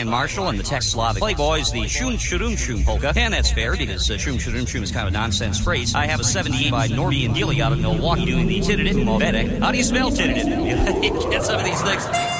Brian Marshall and the TexSlavic Playboys, the Shum Shurum Shum polka. And that's fair because uh, Shum Shurum Shum is kind of a nonsense phrase. I have a 78 by Norby and Gilly out of Milwaukee doing the Tiddit Mobetic. How do you spell Tiddit? Get some of these things.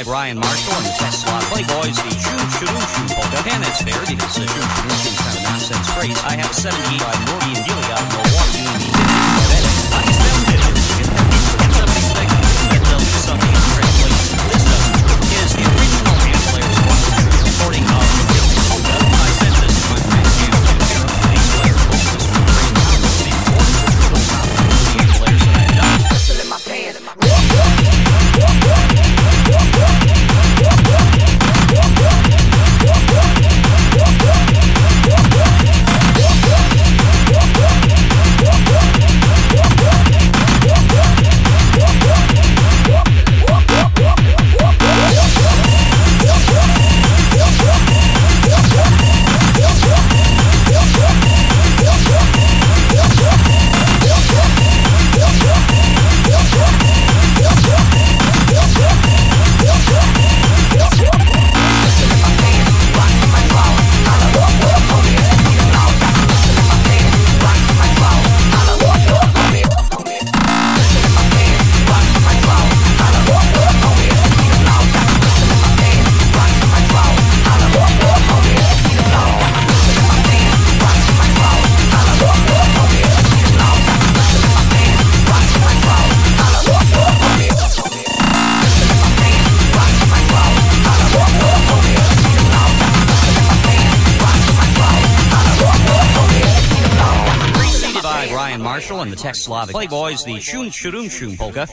Jive Ryan Marshall and the Tesla Playboys, the Shoo Shoo Shoo Polka. And that's fair because the Shoo Shoo Shoo kind of nonsense phrase. I have a 78 by Morty and Gilead, Milwaukee, and the Marshall and the TexSlavic Playboys, the Shun Shurum Shun polka.